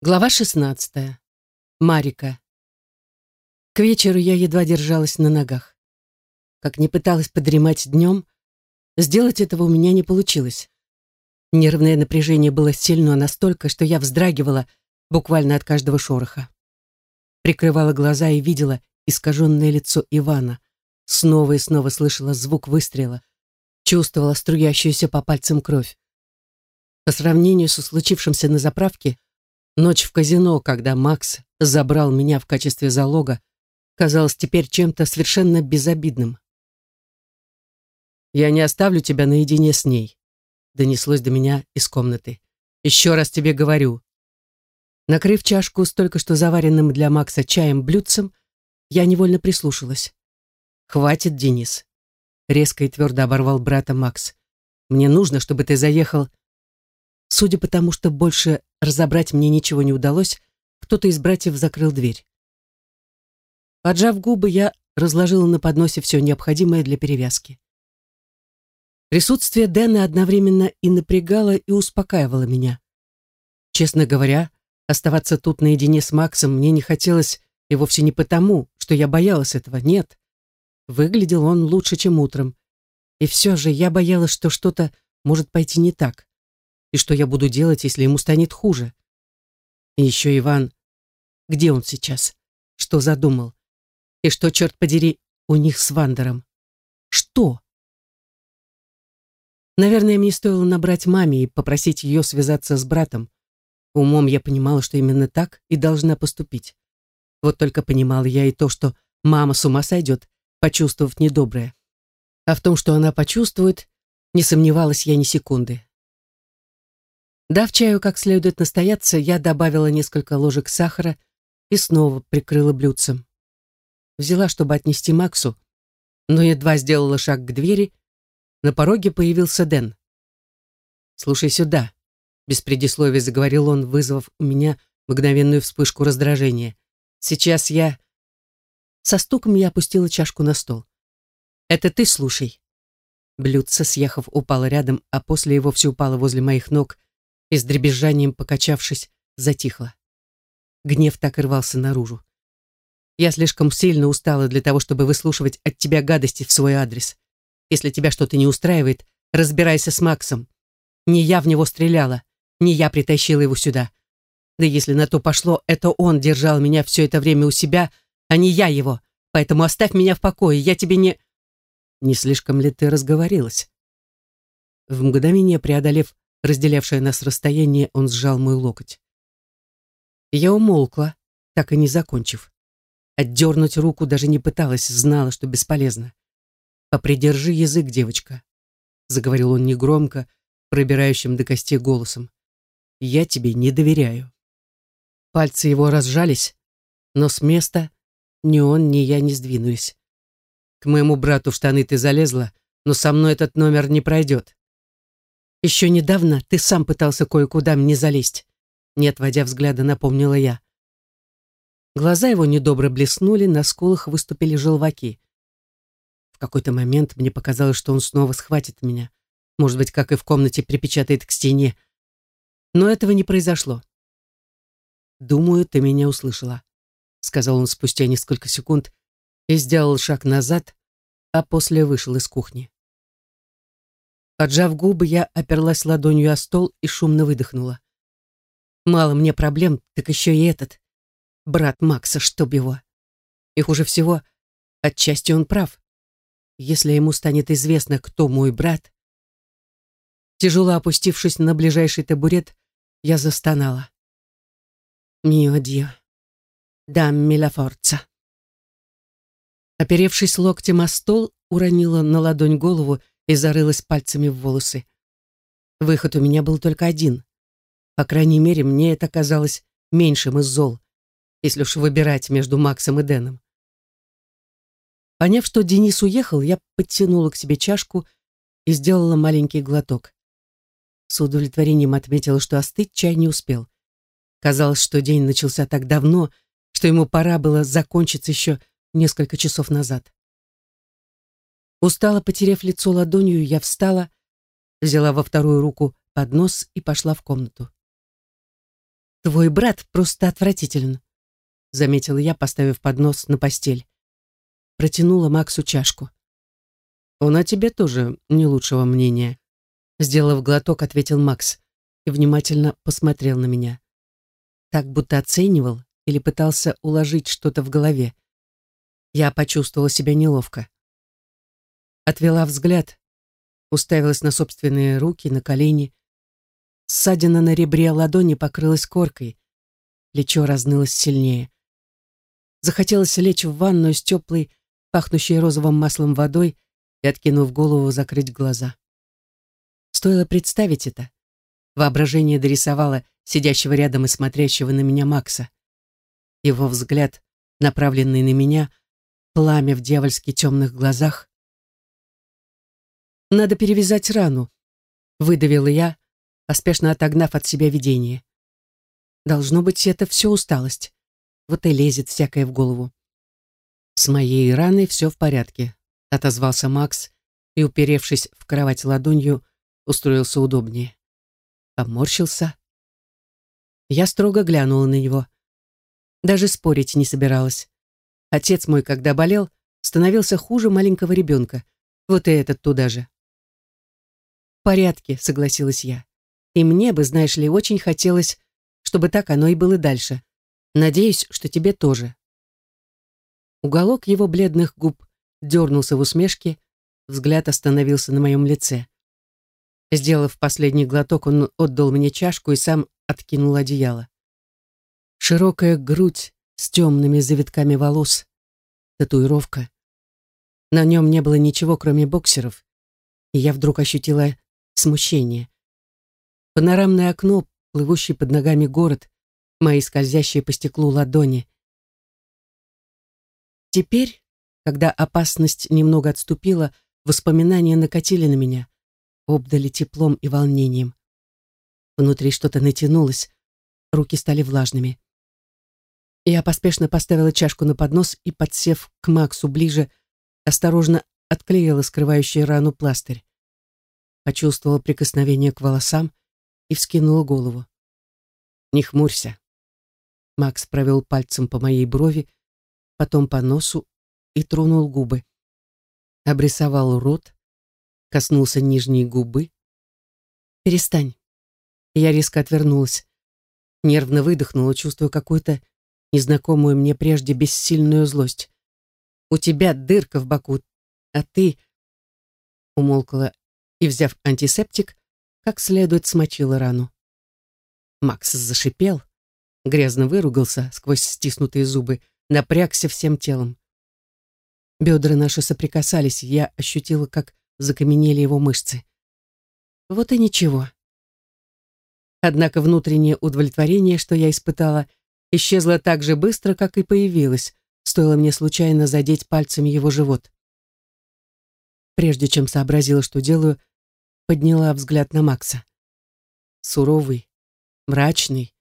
Глава 16. Марика. К вечеру я едва держалась на ногах. Как ни пыталась подремать днем, сделать этого у меня не получилось. Нервное напряжение было сильно настолько, что я вздрагивала буквально от каждого шороха. Прикрывала глаза и видела искаженное лицо Ивана. Снова и снова слышала звук выстрела. Чувствовала струящуюся по пальцам кровь. По сравнению со случившимся на заправке, Ночь в казино, когда Макс забрал меня в качестве залога, казалась теперь чем-то совершенно безобидным. «Я не оставлю тебя наедине с ней», — донеслось до меня из комнаты. «Еще раз тебе говорю». Накрыв чашку с только что заваренным для Макса чаем блюдцем, я невольно прислушалась. «Хватит, Денис», — резко и твердо оборвал брата Макс. «Мне нужно, чтобы ты заехал Судя по тому, что больше разобрать мне ничего не удалось, кто-то из братьев закрыл дверь. Поджав губы, я разложила на подносе все необходимое для перевязки. Присутствие Дэна одновременно и напрягало, и успокаивало меня. Честно говоря, оставаться тут наедине с Максом мне не хотелось и вовсе не потому, что я боялась этого, нет. Выглядел он лучше, чем утром. И все же я боялась, что что-то может пойти не так. И что я буду делать, если ему станет хуже? И еще Иван. Где он сейчас? Что задумал? И что, черт подери, у них с Вандером? Что? Наверное, мне стоило набрать маме и попросить ее связаться с братом. Умом я понимала, что именно так и должна поступить. Вот только понимала я и то, что мама с ума сойдет, почувствовав недоброе. А в том, что она почувствует, не сомневалась я ни секунды. Дав чаю как следует настояться, я добавила несколько ложек сахара и снова прикрыла блюдцем. Взяла, чтобы отнести Максу, но едва сделала шаг к двери, на пороге появился Дэн. «Слушай сюда», — без предисловия заговорил он, вызвав у меня мгновенную вспышку раздражения. «Сейчас я...» Со стуком я опустила чашку на стол. «Это ты слушай». Блюдце, съехав, упало рядом, а после его все упало возле моих ног, и с дребезжанием покачавшись, затихла. Гнев так и рвался наружу. Я слишком сильно устала для того, чтобы выслушивать от тебя гадости в свой адрес. Если тебя что-то не устраивает, разбирайся с Максом. Не я в него стреляла, не я притащила его сюда. Да если на то пошло, это он держал меня все это время у себя, а не я его. Поэтому оставь меня в покое, я тебе не... Не слишком ли ты разговорилась? В мгновение преодолев разделявшее нас расстояние, он сжал мой локоть. Я умолкла, так и не закончив. Отдернуть руку даже не пыталась, знала, что бесполезно. «Попридержи язык, девочка», — заговорил он негромко, пробирающим до костей голосом. «Я тебе не доверяю». Пальцы его разжались, но с места ни он, ни я не сдвинулись. «К моему брату в штаны ты залезла, но со мной этот номер не пройдет. Еще недавно ты сам пытался кое-куда мне залезть. Не отводя взгляда, напомнила я. Глаза его недобро блеснули, на скулах выступили желваки. В какой-то момент мне показалось, что он снова схватит меня. Может быть, как и в комнате, припечатает к стене. Но этого не произошло. «Думаю, ты меня услышала», — сказал он спустя несколько секунд и сделал шаг назад, а после вышел из кухни. Поджав губы, я оперлась ладонью о стол и шумно выдохнула. Мало мне проблем, так еще и этот. Брат Макса, чтоб его. И хуже всего, отчасти он прав. Если ему станет известно, кто мой брат... Тяжело опустившись на ближайший табурет, я застонала. «Мио Дио, дамми ла форца». Оперевшись локтем о стол, уронила на ладонь голову и зарылась пальцами в волосы. Выход у меня был только один. По крайней мере, мне это казалось меньшим из зол, если уж выбирать между Максом и Дэном. Поняв, что Денис уехал, я подтянула к себе чашку и сделала маленький глоток. С удовлетворением отметила, что остыть чай не успел. Казалось, что день начался так давно, что ему пора было закончиться еще несколько часов назад. Устало потеряв лицо ладонью, я встала, взяла во вторую руку поднос и пошла в комнату. Твой брат просто отвратителен, заметила я, поставив поднос на постель. Протянула Максу чашку. Он о тебе тоже не лучшего мнения. Сделав глоток, ответил Макс и внимательно посмотрел на меня. Так будто оценивал или пытался уложить что-то в голове. Я почувствовала себя неловко. Отвела взгляд, уставилась на собственные руки, на колени. Ссадина на ребре ладони покрылась коркой. Плечо разнылось сильнее. Захотелось лечь в ванную с теплой, пахнущей розовым маслом водой и, откинув голову, закрыть глаза. Стоило представить это. Воображение дорисовало сидящего рядом и смотрящего на меня Макса. Его взгляд, направленный на меня, пламя в дьявольски темных глазах. «Надо перевязать рану», — выдавила я, поспешно отогнав от себя видение. «Должно быть, это все усталость. Вот и лезет всякое в голову». «С моей раной все в порядке», — отозвался Макс и, уперевшись в кровать ладонью, устроился удобнее. Поморщился. Я строго глянула на него. Даже спорить не собиралась. Отец мой, когда болел, становился хуже маленького ребенка. Вот и этот туда же. «В порядке», — согласилась я. «И мне бы, знаешь ли, очень хотелось, чтобы так оно и было дальше. Надеюсь, что тебе тоже». Уголок его бледных губ дернулся в усмешке, взгляд остановился на моем лице. Сделав последний глоток, он отдал мне чашку и сам откинул одеяло. Широкая грудь с темными завитками волос, татуировка. На нем не было ничего, кроме боксеров, и я вдруг ощутила смущение. Панорамное окно, плывущий под ногами город, мои скользящие по стеклу ладони. Теперь когда опасность немного отступила, воспоминания накатили на меня, обдали теплом и волнением. Внутри что-то натянулось, руки стали влажными. Я поспешно поставила чашку на поднос и, подсев к Максу ближе, осторожно отклеила скрывающий рану пластырь. Почувствовала прикосновение к волосам и вскинула голову. «Не хмурься». Макс провел пальцем по моей брови, потом по носу и тронул губы. Обрисовал рот, коснулся нижней губы. «Перестань». Я резко отвернулась. Нервно выдохнула, чувствуя какую-то незнакомую мне прежде бессильную злость. «У тебя дырка в боку, а ты...» Умолкла и, взяв антисептик, как следует смочила рану. Макс зашипел, грязно выругался сквозь стиснутые зубы, напрягся всем телом. Бедра наши соприкасались, я ощутила, как закаменели его мышцы. Вот и ничего. Однако внутреннее удовлетворение, что я испытала, исчезло так же быстро, как и появилось, стоило мне случайно задеть пальцами его живот. Прежде чем сообразила, что делаю, подняла взгляд на Макса. Суровый, мрачный,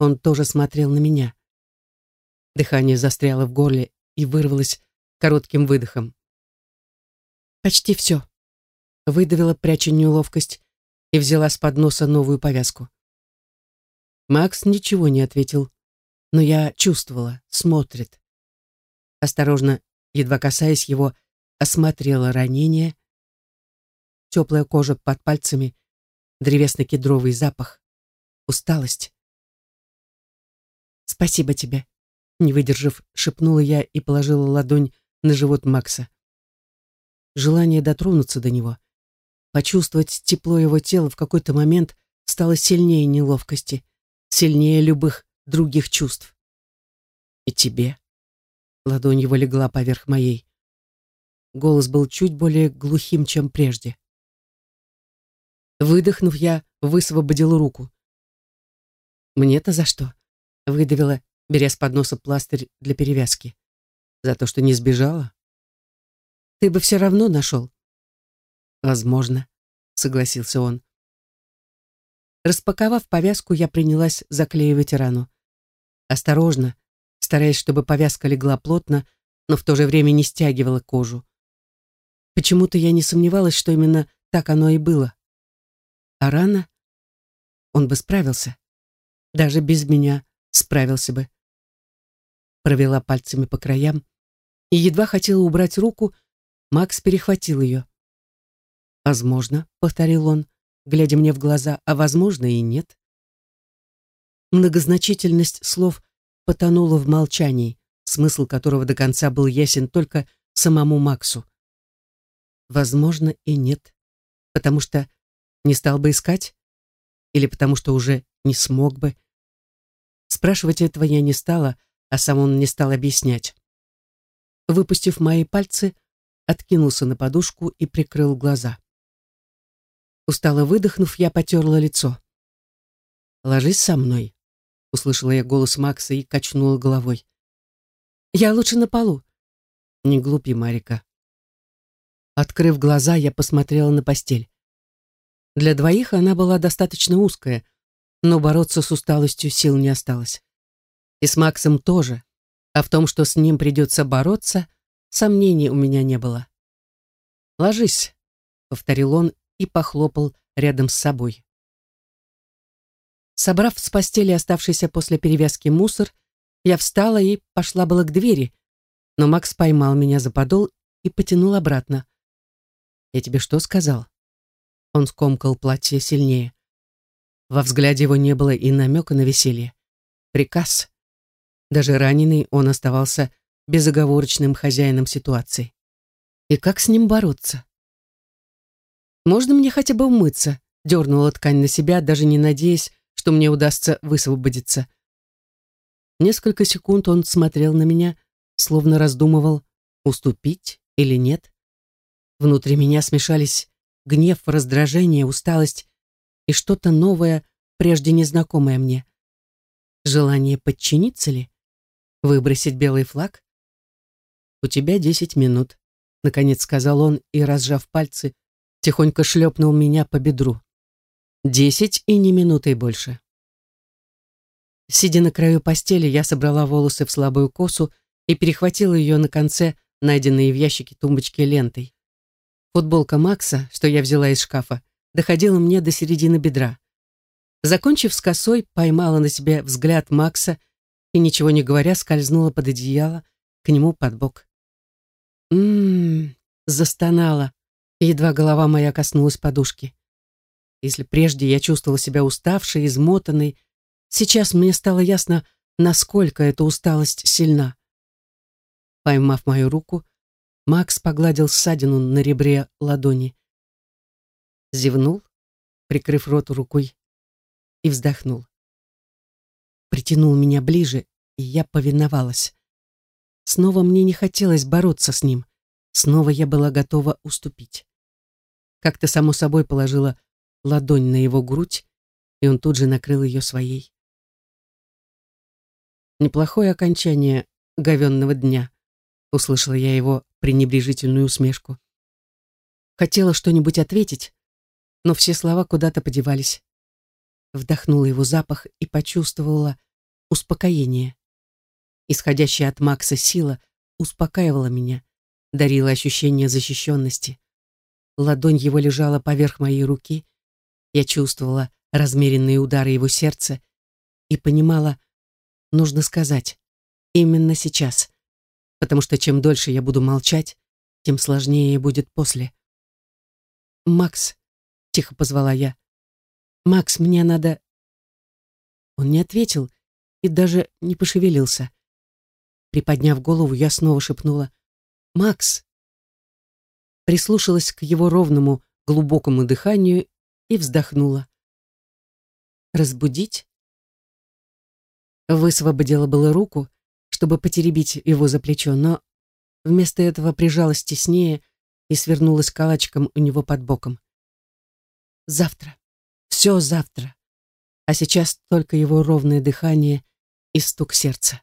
он тоже смотрел на меня. Дыхание застряло в горле и вырвалось коротким выдохом. «Почти все», — выдавила, пряча неловкость, и взяла с подноса новую повязку. Макс ничего не ответил, но я чувствовала, смотрит. Осторожно, едва касаясь его, осмотрела ранение. Теплая кожа под пальцами, древесно-кедровый запах, усталость. «Спасибо тебе», — не выдержав, шепнула я и положила ладонь на живот Макса. Желание дотронуться до него, почувствовать тепло его тела в какой-то момент стало сильнее неловкости, сильнее любых других чувств. И тебе. Ладонь его легла поверх моей. Голос был чуть более глухим, чем прежде. Выдохнув, я высвободила руку. «Мне-то за что?» — выдавила, беря с подноса пластырь для перевязки. За то, что не сбежала? Ты бы все равно нашел. Возможно, согласился он. Распаковав повязку, я принялась заклеивать рану. Осторожно, стараясь, чтобы повязка легла плотно, но в то же время не стягивала кожу. Почему-то я не сомневалась, что именно так оно и было. А рана? Он бы справился. Даже без меня справился бы. Провела пальцами по краям и едва хотела убрать руку, Макс перехватил ее. «Возможно», — повторил он, глядя мне в глаза, «а возможно и нет». Многозначительность слов потонула в молчании, смысл которого до конца был ясен только самому Максу. Возможно и нет, потому что не стал бы искать или потому что уже не смог бы. Спрашивать этого я не стала, а сам он не стал объяснять. Выпустив мои пальцы, откинулся на подушку и прикрыл глаза. Устало выдохнув, я потерла лицо. «Ложись со мной», — услышала я голос Макса и качнула головой. «Я лучше на полу». «Не глупи, Марика». Открыв глаза, я посмотрела на постель. Для двоих она была достаточно узкая, но бороться с усталостью сил не осталось. И с Максом тоже, а в том, что с ним придется бороться, сомнений у меня не было. «Ложись», — повторил он и похлопал рядом с собой. Собрав с постели оставшийся после перевязки мусор, я встала и пошла было к двери, но Макс поймал меня за подол и потянул обратно. «Я тебе что сказал?» Он скомкал платье сильнее. Во взгляде его не было и намека на веселье. Приказ. Даже раненый он оставался безоговорочным хозяином ситуации. И как с ним бороться? «Можно мне хотя бы умыться?» дернула ткань на себя, даже не надеясь, что мне удастся высвободиться. Несколько секунд он смотрел на меня, словно раздумывал, уступить или нет. Внутри меня смешались гнев, раздражение, усталость и что-то новое, прежде незнакомое мне. Желание подчиниться ли? Выбросить белый флаг? «У тебя десять минут», — наконец сказал он и, разжав пальцы, тихонько шлепнул меня по бедру. Десять и не минутой больше. Сидя на краю постели, я собрала волосы в слабую косу и перехватила ее на конце, найденной в ящике тумбочки лентой. Футболка Макса, что я взяла из шкафа, доходила мне до середины бедра. Закончив с косой, поймала на себе взгляд Макса и, ничего не говоря, скользнула под одеяло к нему под бок. «М-м-м», застонала, едва голова моя коснулась подушки. Если прежде я чувствовала себя уставшей, измотанной, сейчас мне стало ясно, насколько эта усталость сильна. Поймав мою руку, Макс погладил ссадину на ребре ладони. Зевнул, прикрыв рот рукой, и вздохнул. Притянул меня ближе, и я повиновалась. Снова мне не хотелось бороться с ним. Снова я была готова уступить. Как-то само собой положила ладонь на его грудь, и он тут же накрыл ее своей. Неплохое окончание говенного дня, услышала я его пренебрежительную усмешку. Хотела что-нибудь ответить, но все слова куда-то подевались. Вдохнула его запах и почувствовала успокоение. Исходящая от Макса сила успокаивала меня, дарила ощущение защищенности. Ладонь его лежала поверх моей руки. Я чувствовала размеренные удары его сердца и понимала, нужно сказать, именно сейчас, потому что чем дольше я буду молчать, тем сложнее будет после. «Макс», — тихо позвала я, — «Макс, мне надо...» Он не ответил и даже не пошевелился. Приподняв голову, я снова шепнула «Макс!» Прислушалась к его ровному, глубокому дыханию и вздохнула. «Разбудить?» Высвободила было руку, чтобы потеребить его за плечо, но вместо этого прижалась теснее и свернулась калачиком у него под боком. «Завтра. Все завтра. А сейчас только его ровное дыхание и стук сердца.